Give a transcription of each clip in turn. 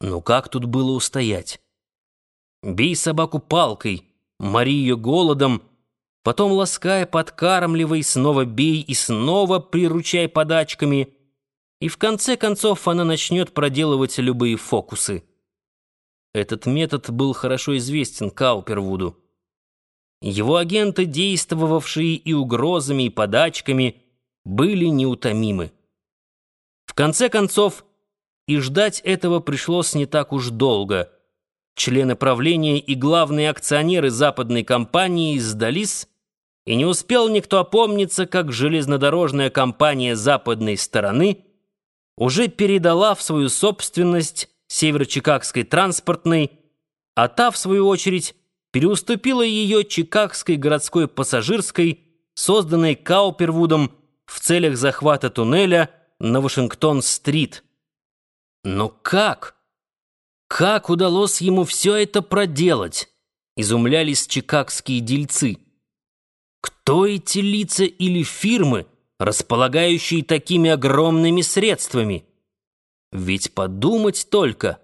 Ну как тут было устоять? Бей собаку палкой, мори ее голодом, потом лаская, подкармливай, снова бей и снова приручай подачками, и в конце концов она начнет проделывать любые фокусы. Этот метод был хорошо известен Каупервуду. Его агенты, действовавшие и угрозами, и подачками, были неутомимы. В конце концов, и ждать этого пришлось не так уж долго. Члены правления и главные акционеры западной компании сдались, и не успел никто опомниться, как железнодорожная компания западной стороны уже передала в свою собственность северо-чикагской транспортной, а та, в свою очередь, переуступила ее чикагской городской пассажирской, созданной Каупервудом в целях захвата туннеля на Вашингтон-стрит. Но как? Как удалось ему все это проделать? Изумлялись чикагские дельцы. Кто эти лица или фирмы, располагающие такими огромными средствами? Ведь подумать только,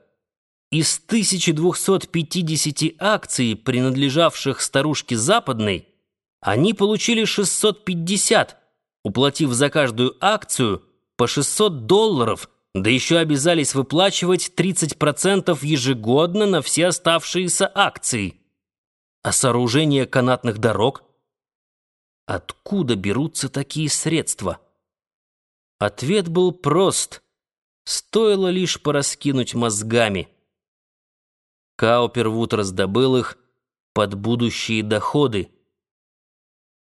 из 1250 акций, принадлежавших старушке Западной, они получили 650, уплатив за каждую акцию по 600 долларов – да еще обязались выплачивать 30% ежегодно на все оставшиеся акции. А сооружение канатных дорог? Откуда берутся такие средства? Ответ был прост. Стоило лишь пораскинуть мозгами. Каупервуд раздобыл их под будущие доходы.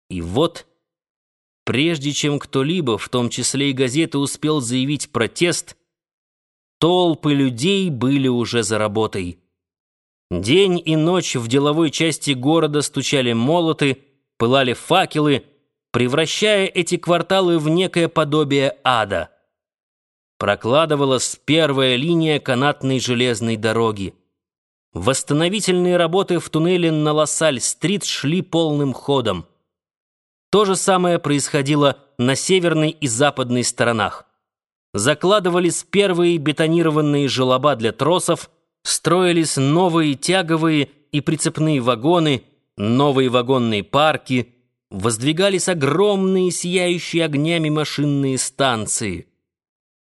И вот... Прежде чем кто-либо, в том числе и газеты, успел заявить протест, толпы людей были уже за работой. День и ночь в деловой части города стучали молоты, пылали факелы, превращая эти кварталы в некое подобие ада. Прокладывалась первая линия канатной железной дороги. Восстановительные работы в туннеле на Лассаль-стрит шли полным ходом. То же самое происходило на северной и западной сторонах. Закладывались первые бетонированные желоба для тросов, строились новые тяговые и прицепные вагоны, новые вагонные парки, воздвигались огромные сияющие огнями машинные станции.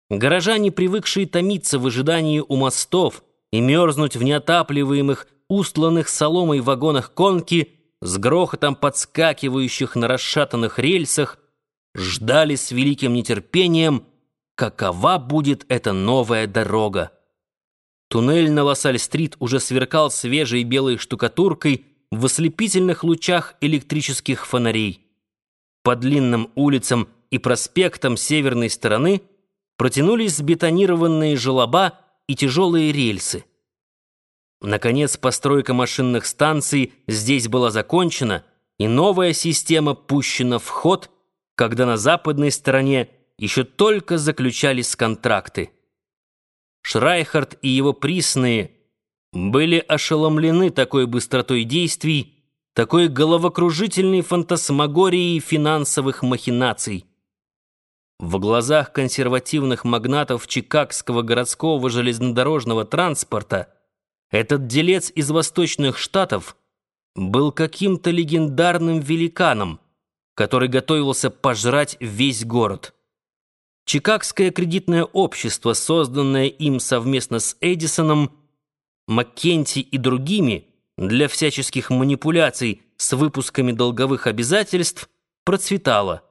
Горожане, привыкшие томиться в ожидании у мостов и мерзнуть в неотапливаемых, устланных соломой вагонах конки, с грохотом подскакивающих на расшатанных рельсах, ждали с великим нетерпением, какова будет эта новая дорога. Туннель на Лассаль-стрит уже сверкал свежей белой штукатуркой в ослепительных лучах электрических фонарей. По длинным улицам и проспектам северной стороны протянулись бетонированные желоба и тяжелые рельсы. Наконец, постройка машинных станций здесь была закончена, и новая система пущена в ход, когда на западной стороне еще только заключались контракты. Шрайхард и его присные были ошеломлены такой быстротой действий, такой головокружительной фантасмагорией финансовых махинаций. В глазах консервативных магнатов Чикагского городского железнодорожного транспорта – этот делец из восточных штатов был каким-то легендарным великаном, который готовился пожрать весь город. Чикагское кредитное общество, созданное им совместно с Эдисоном, Маккенти и другими для всяческих манипуляций с выпусками долговых обязательств, процветало.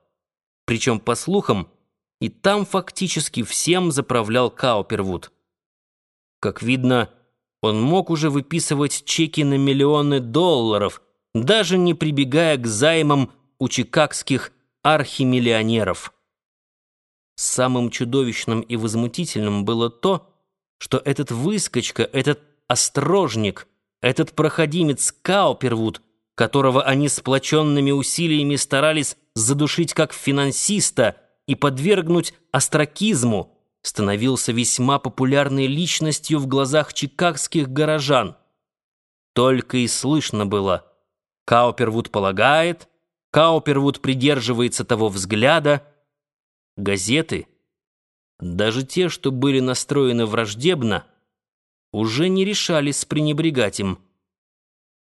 Причем, по слухам, и там фактически всем заправлял Каупервуд. Как видно, он мог уже выписывать чеки на миллионы долларов, даже не прибегая к займам у чикагских архимиллионеров. Самым чудовищным и возмутительным было то, что этот выскочка, этот острожник, этот проходимец Каупервуд, которого они сплоченными усилиями старались задушить как финансиста и подвергнуть остракизму, становился весьма популярной личностью в глазах чикагских горожан. Только и слышно было «Каупервуд полагает», «Каупервуд придерживается того взгляда». Газеты, даже те, что были настроены враждебно, уже не решались пренебрегать им.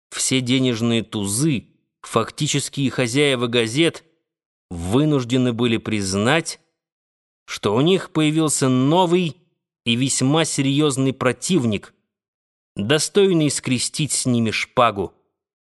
Все денежные тузы, фактические хозяева газет, вынуждены были признать, что у них появился новый и весьма серьезный противник, достойный скрестить с ними шпагу.